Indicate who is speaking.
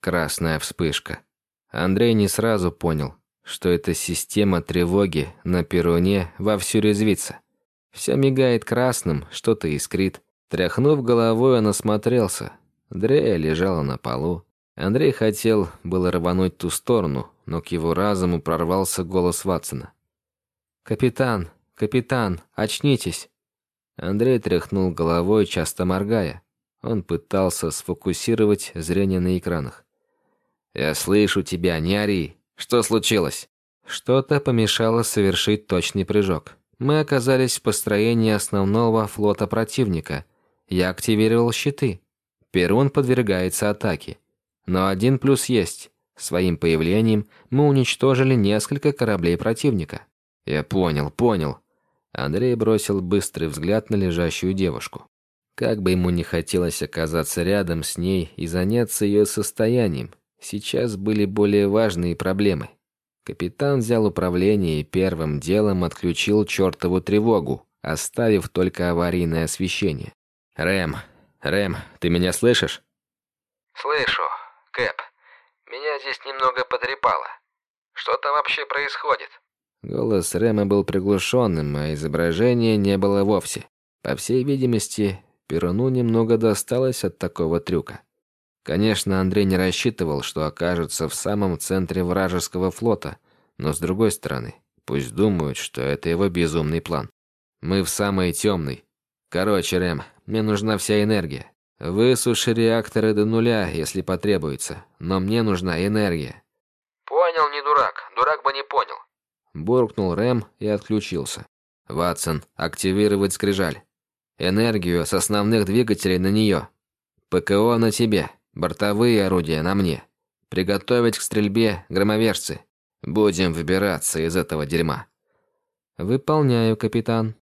Speaker 1: Красная вспышка. Андрей не сразу понял, что эта система тревоги на перроне вовсю резвится. Все мигает красным, что-то искрит. Тряхнув головой, он осмотрелся. Дрея лежала на полу. Андрей хотел было рвануть ту сторону, но к его разуму прорвался голос Ватсона. «Капитан, капитан, очнитесь!» Андрей тряхнул головой, часто моргая. Он пытался сфокусировать зрение на экранах. «Я слышу тебя, не ори. Что случилось?» Что-то помешало совершить точный прыжок. Мы оказались в построении основного флота противника. Я активировал щиты. Перун подвергается атаке. Но один плюс есть. Своим появлением мы уничтожили несколько кораблей противника. Я понял, понял. Андрей бросил быстрый взгляд на лежащую девушку. Как бы ему не хотелось оказаться рядом с ней и заняться ее состоянием, сейчас были более важные проблемы. Капитан взял управление и первым делом отключил чертову тревогу, оставив только аварийное освещение. «Рэм, Рэм, ты меня слышишь?»
Speaker 2: «Слышу, Кэп. Меня здесь немного потрепало. Что там вообще происходит?»
Speaker 1: Голос Рэма был приглушенным, а изображения не было вовсе. По всей видимости, Перуну немного досталось от такого трюка. Конечно, Андрей не рассчитывал, что окажется в самом центре вражеского флота, но с другой стороны, пусть думают, что это его безумный план. Мы в самой темной. Короче, Рэм, мне нужна вся энергия. Высуши реакторы до нуля, если потребуется, но мне нужна энергия.
Speaker 2: Понял, не дурак. Дурак бы не понял.
Speaker 1: Буркнул Рэм и отключился. «Ватсон, активировать скрижаль. Энергию с основных двигателей на нее. ПКО на тебе, бортовые орудия на мне. Приготовить к стрельбе громовержцы. Будем выбираться из этого дерьма». «Выполняю, капитан».